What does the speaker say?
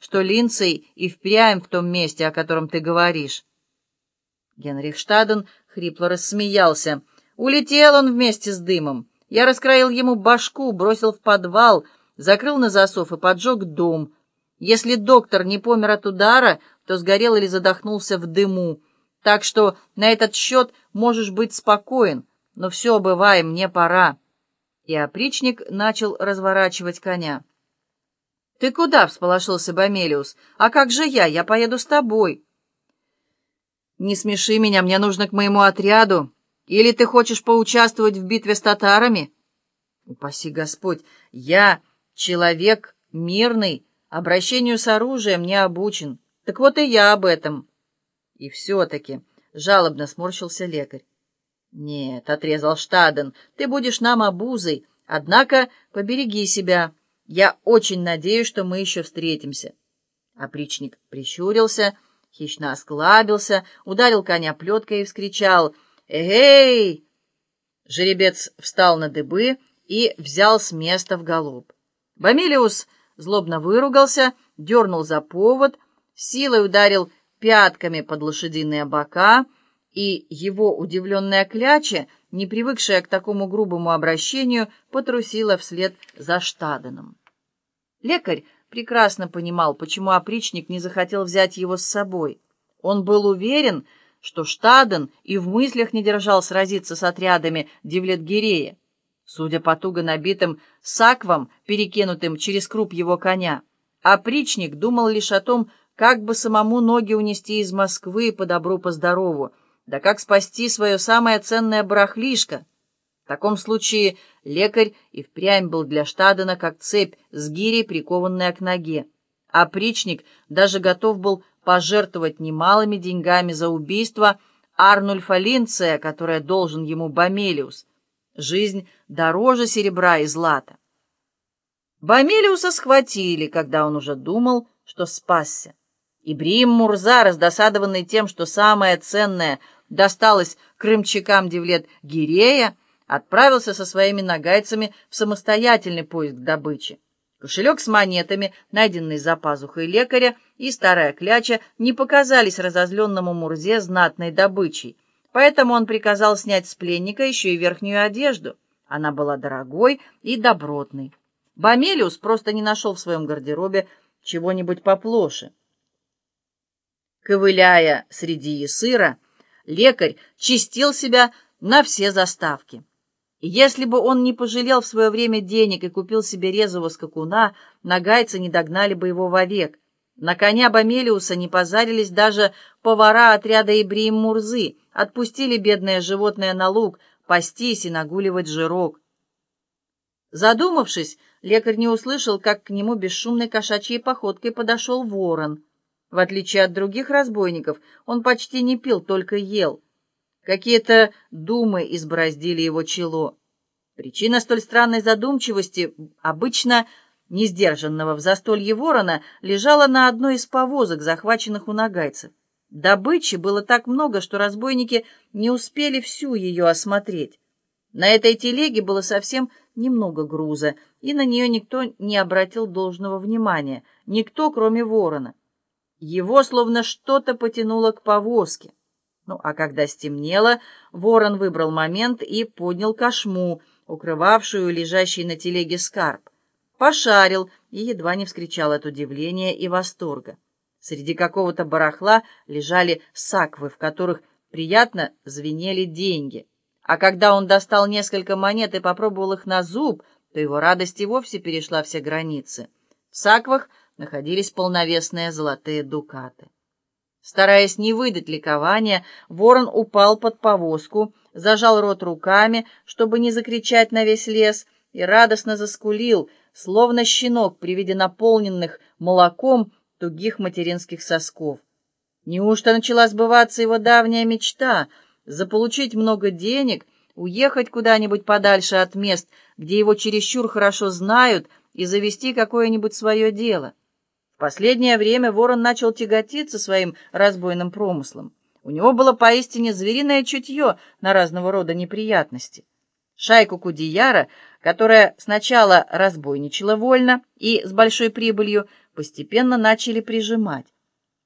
что Линдсей и впрямь в том месте, о котором ты говоришь. Генрих Штаден хрипло рассмеялся. Улетел он вместе с дымом. Я раскроил ему башку, бросил в подвал, закрыл на засов и поджег дом. Если доктор не помер от удара, то сгорел или задохнулся в дыму. Так что на этот счет можешь быть спокоен. Но все, бывай, мне пора. И опричник начал разворачивать коня. «Ты куда?» — всполошился Бомелиус. «А как же я? Я поеду с тобой». «Не смеши меня, мне нужно к моему отряду. Или ты хочешь поучаствовать в битве с татарами?» «Упаси Господь, я человек мирный, обращению с оружием не обучен. Так вот и я об этом». «И все-таки», — жалобно сморщился лекарь. «Нет», — отрезал Штаден, — «ты будешь нам обузой, однако побереги себя». Я очень надеюсь, что мы еще встретимся. Опричник прищурился, хищно осклабился, ударил коня плеткой и вскричал «Эй!». Жеребец встал на дыбы и взял с места в галоп. Бомилиус злобно выругался, дернул за повод, силой ударил пятками под лошадиные бока, и его удивленная кляча, не привыкшая к такому грубому обращению, потрусила вслед за Штаденом. Лекарь прекрасно понимал, почему опричник не захотел взять его с собой. Он был уверен, что Штаден и в мыслях не держал сразиться с отрядами Девлетгирея. Судя по туго набитым саквам, перекинутым через круп его коня, опричник думал лишь о том, как бы самому ноги унести из Москвы по добру, по да как спасти свое самое ценное барахлишко, таком случае лекарь и впрямь был для Штадена как цепь с гирей, прикованная к ноге. А причник даже готов был пожертвовать немалыми деньгами за убийство Арнульфа Линция, которое должен ему Бомелиус. Жизнь дороже серебра и злата. Бомелиуса схватили, когда он уже думал, что спасся. Ибрим Мурза, раздосадованный тем, что самое ценное досталось крымчакам Девлет Гирея, отправился со своими нагайцами в самостоятельный поиск добычи. Кошелек с монетами, найденный за пазухой лекаря, и старая кляча не показались разозленному Мурзе знатной добычей, поэтому он приказал снять с пленника еще и верхнюю одежду. Она была дорогой и добротной. Бомелиус просто не нашел в своем гардеробе чего-нибудь поплоше. Ковыляя среди ясыра, лекарь чистил себя на все заставки. Если бы он не пожалел в свое время денег и купил себе резвого скакуна, нагайцы не догнали бы его вовек. На коня Бомелиуса не позарились даже повара отряда Ибриим Мурзы, отпустили бедное животное на луг, пастись и нагуливать жирок. Задумавшись, лекарь не услышал, как к нему бесшумной кошачьей походкой подошел ворон. В отличие от других разбойников, он почти не пил, только ел. Какие-то думы избороздили его чело. Причина столь странной задумчивости, обычно несдержанного в застолье ворона, лежала на одной из повозок, захваченных у нагайцев. Добычи было так много, что разбойники не успели всю ее осмотреть. На этой телеге было совсем немного груза, и на нее никто не обратил должного внимания, никто, кроме ворона. Его словно что-то потянуло к повозке. Ну, а когда стемнело, ворон выбрал момент и поднял кошму, укрывавшую лежащий на телеге скарб. Пошарил и едва не вскричал от удивления и восторга. Среди какого-то барахла лежали саквы, в которых приятно звенели деньги. А когда он достал несколько монет и попробовал их на зуб, то его радость и вовсе перешла все границы. В саквах находились полновесные золотые дукаты. Стараясь не выдать ликования, ворон упал под повозку, зажал рот руками, чтобы не закричать на весь лес, и радостно заскулил, словно щенок при виде наполненных молоком тугих материнских сосков. Неужто начала сбываться его давняя мечта — заполучить много денег, уехать куда-нибудь подальше от мест, где его чересчур хорошо знают, и завести какое-нибудь свое дело? Последнее время ворон начал тяготиться своим разбойным промыслом. У него было поистине звериное чутье на разного рода неприятности. Шайку Кудияра которая сначала разбойничала вольно и с большой прибылью, постепенно начали прижимать.